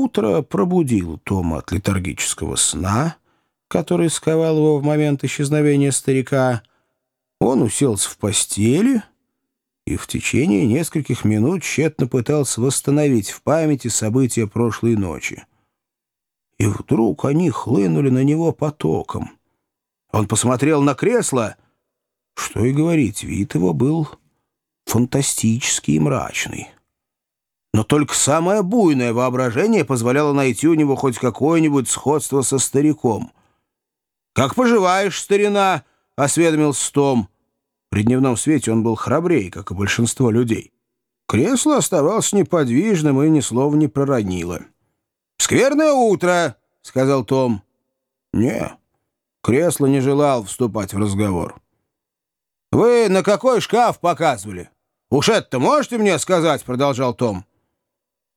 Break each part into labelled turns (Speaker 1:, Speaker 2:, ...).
Speaker 1: Утро пробудило Тома от летаргического сна, который сковал его в момент исчезновения старика. Он уселся в постели и в течение нескольких минут тщетно пытался восстановить в памяти события прошлой ночи. И вдруг они хлынули на него потоком. Он посмотрел на кресло. Что и говорить, вид его был фантастический и мрачный. Но только самое буйное воображение позволяло найти у него хоть какое-нибудь сходство со стариком. «Как поживаешь, старина?» — осведомился Том. При дневном свете он был храбрее, как и большинство людей. Кресло оставалось неподвижным и ни слова не проронило. «Скверное утро!» — сказал Том. «Не, кресло не желал вступать в разговор». «Вы на какой шкаф показывали? Уж это можете мне сказать?» — продолжал Том.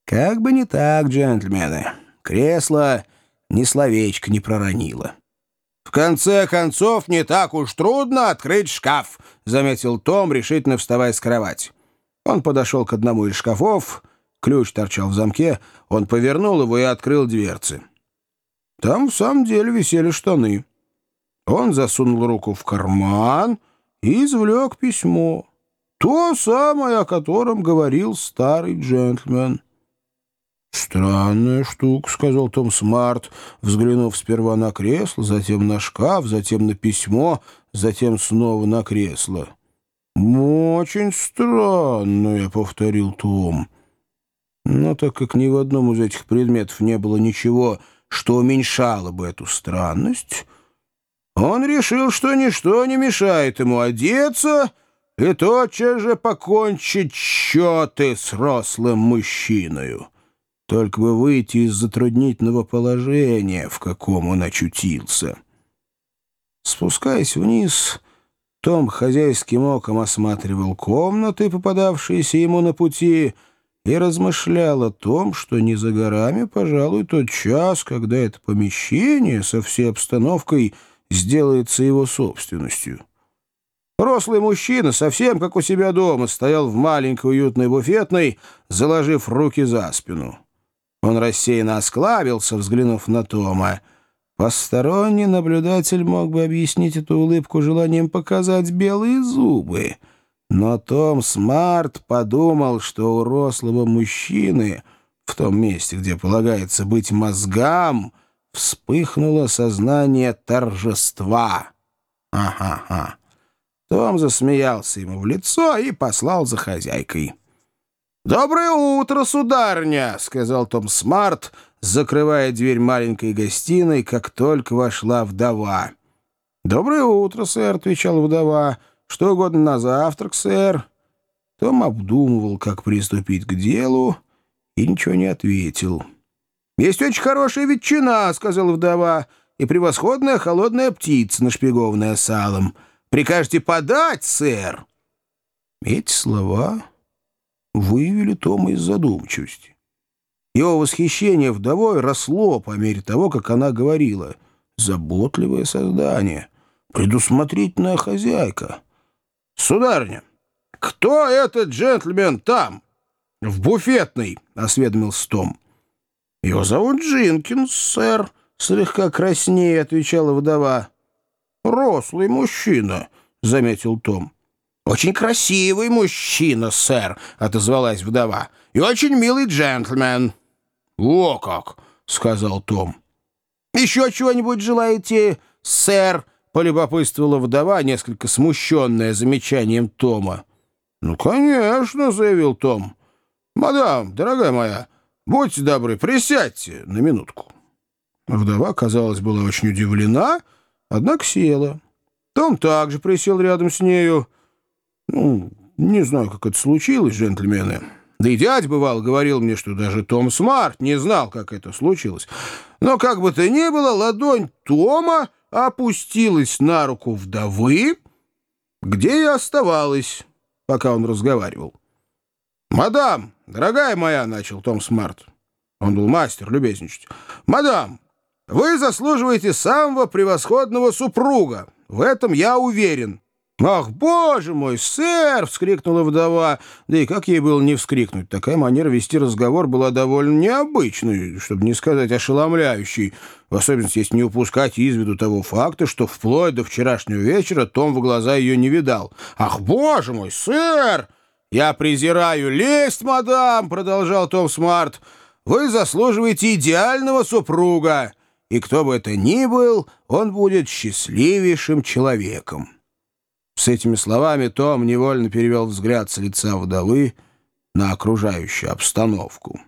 Speaker 1: «Как бы не так, джентльмены. Кресло ни словечко не проронило». «В конце концов, не так уж трудно открыть шкаф», — заметил Том, решительно вставая с кровати. Он подошел к одному из шкафов, ключ торчал в замке, он повернул его и открыл дверцы. Там в самом деле висели штаны. Он засунул руку в карман и извлек письмо. То самое, о котором говорил старый джентльмен. «Странная штука», — сказал Том Смарт, взглянув сперва на кресло, затем на шкаф, затем на письмо, затем снова на кресло. «Очень странная», — повторил Том. Но так как ни в одном из этих предметов не было ничего, что уменьшало бы эту странность, он решил, что ничто не мешает ему одеться и тотчас же покончить счеты с рослым мужчиною. Только бы выйти из затруднительного положения, в каком он очутился. Спускаясь вниз, Том хозяйским оком осматривал комнаты, попадавшиеся ему на пути, и размышлял о том, что не за горами, пожалуй, тот час, когда это помещение со всей обстановкой сделается его собственностью. Рослый мужчина, совсем как у себя дома, стоял в маленькой уютной буфетной, заложив руки за спину. Он рассеянно осклабился, взглянув на Тома. Посторонний наблюдатель мог бы объяснить эту улыбку желанием показать белые зубы. Но Том Смарт подумал, что у рослого мужчины в том месте, где полагается быть мозгам, вспыхнуло сознание торжества. Ага-га. Том засмеялся ему в лицо и послал за хозяйкой. «Доброе утро, сударыня!» — сказал Том Смарт, закрывая дверь маленькой гостиной, как только вошла вдова. «Доброе утро, сэр!» — отвечала вдова. «Что угодно на завтрак, сэр?» Том обдумывал, как приступить к делу, и ничего не ответил. «Есть очень хорошая ветчина», — сказала вдова, «и превосходная холодная птица, нашпигованная салом. Прикажете подать, сэр?» Эти слова вывели Тома из задумчивости. Его восхищение вдовой росло по мере того, как она говорила. Заботливое создание, предусмотрительная хозяйка. «Сударыня, кто этот джентльмен там?» «В буфетной», — осведомился Том. «Его зовут Джинкинс, сэр», — слегка краснее отвечала вдова. «Рослый мужчина», — заметил Том. «Очень красивый мужчина, сэр», — отозвалась вдова. «И очень милый джентльмен». «О как!» — сказал Том. «Еще чего-нибудь желаете, сэр?» — полюбопытствовала вдова, несколько смущенная замечанием Тома. «Ну, конечно», — заявил Том. «Мадам, дорогая моя, будьте добры, присядьте на минутку». Вдова, казалось, была очень удивлена, однако села. Том также присел рядом с нею. Ну, не знаю, как это случилось, джентльмены. Да и дядя, бывало, говорил мне, что даже Том Смарт не знал, как это случилось. Но как бы то ни было, ладонь Тома опустилась на руку вдовы, где и оставалась, пока он разговаривал. «Мадам, дорогая моя», — начал Том Смарт. Он был мастер любезничать. «Мадам, вы заслуживаете самого превосходного супруга. В этом я уверен. «Ах, боже мой, сэр!» — вскрикнула вдова. Да и как ей было не вскрикнуть? Такая манера вести разговор была довольно необычной, чтобы не сказать ошеломляющей, в особенности, если не упускать из виду того факта, что вплоть до вчерашнего вечера Том в глаза ее не видал. «Ах, боже мой, сэр!» «Я презираю лесть, мадам!» — продолжал Том Смарт. «Вы заслуживаете идеального супруга, и кто бы это ни был, он будет счастливейшим человеком». С этими словами Том невольно перевел взгляд с лица вдовы на окружающую обстановку.